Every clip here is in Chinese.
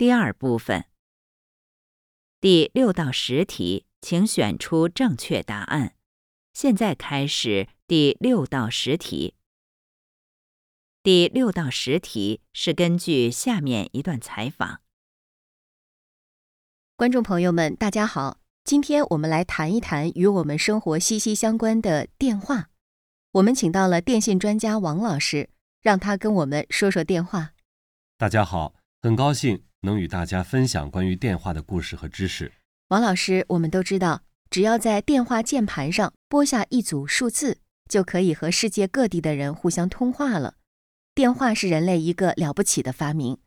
第二部分，第六到十题，请选出正确答案。现在开始第六到十题。第六到十题是根据下面一段采访。观众朋友们，大家好，今天我们来谈一谈与我们生活息息相关的电话。我们请到了电信专家王老师，让他跟我们说说电话。大家好，很高兴能与大家分享关于电话的故事和知识。王老师，我们都知道，只要在电话键盘上拨下一组数字，就可以和世界各地的人互相通话了。电话是人类一个了不起的发明，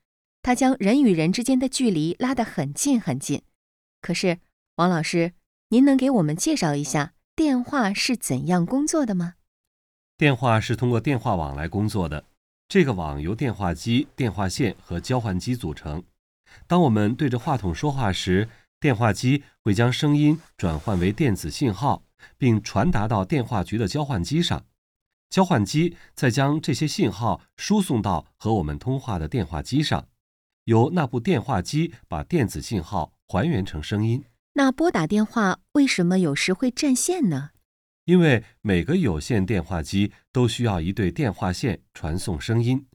它将人与人之间的距离拉得很近很近。可是，王老师，您能给我们介绍一下电话是怎样工作的吗？电话是通过电话网来工作的。这个网由电话机、电话线和交换机组成。当我们对着话筒说话时，电话机会将声音转换为电子信号，并传达到电话局的交换机上。交换机再将这些信号输送到和我们通话的电话机上，由那部电话机把电子信号还原成声音。那拨打电话为什么有时会占线呢？因为每个有线电话机都需要一对电话线传送声音，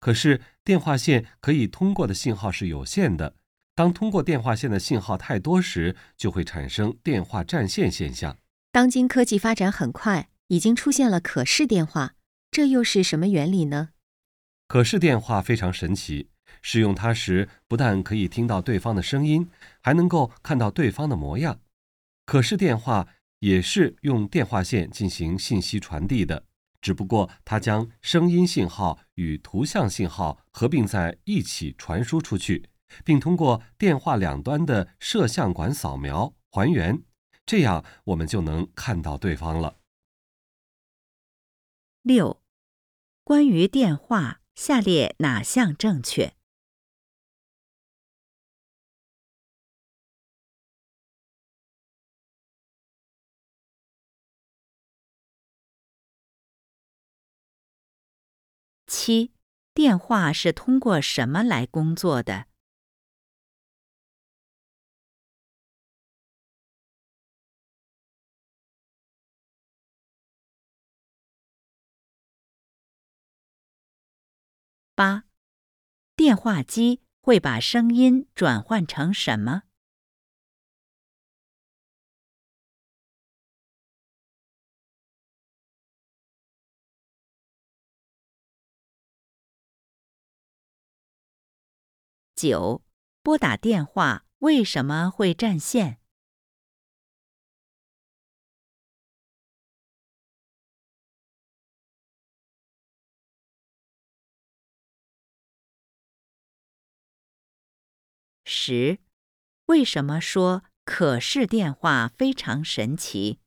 可是电话线可以通过的信号是有限的。当通过电话线的信号太多时，就会产生电话占线现象。当今科技发展很快，已经出现了可视电话，这又是什么原理呢？可视电话非常神奇，使用它时不但可以听到对方的声音，还能够看到对方的模样。可视电话。也是用电话线进行信息传递的，只不过它将声音信号与图像信号合并在一起传输出去，并通过电话两端的摄像管扫描还原，这样我们就能看到对方了。六，关于电话，下列哪项正确？七，电话是通过什么来工作的？八，电话机会把声音转换成什么？九，拨打电话为什么会占线？十，为什么说可视电话非常神奇？